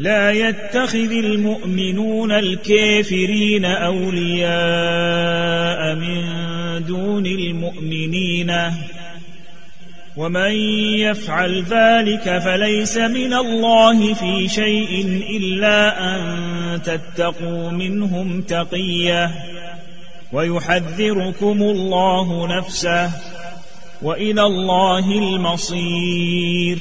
لا يتخذ المؤمنون الكافرين أولياء من دون المؤمنين. ومن يفعل ذلك فليس من الله في شيء إلا أن تتقوا منهم تقية. ويحذركم الله نفسه وإلى الله المصير.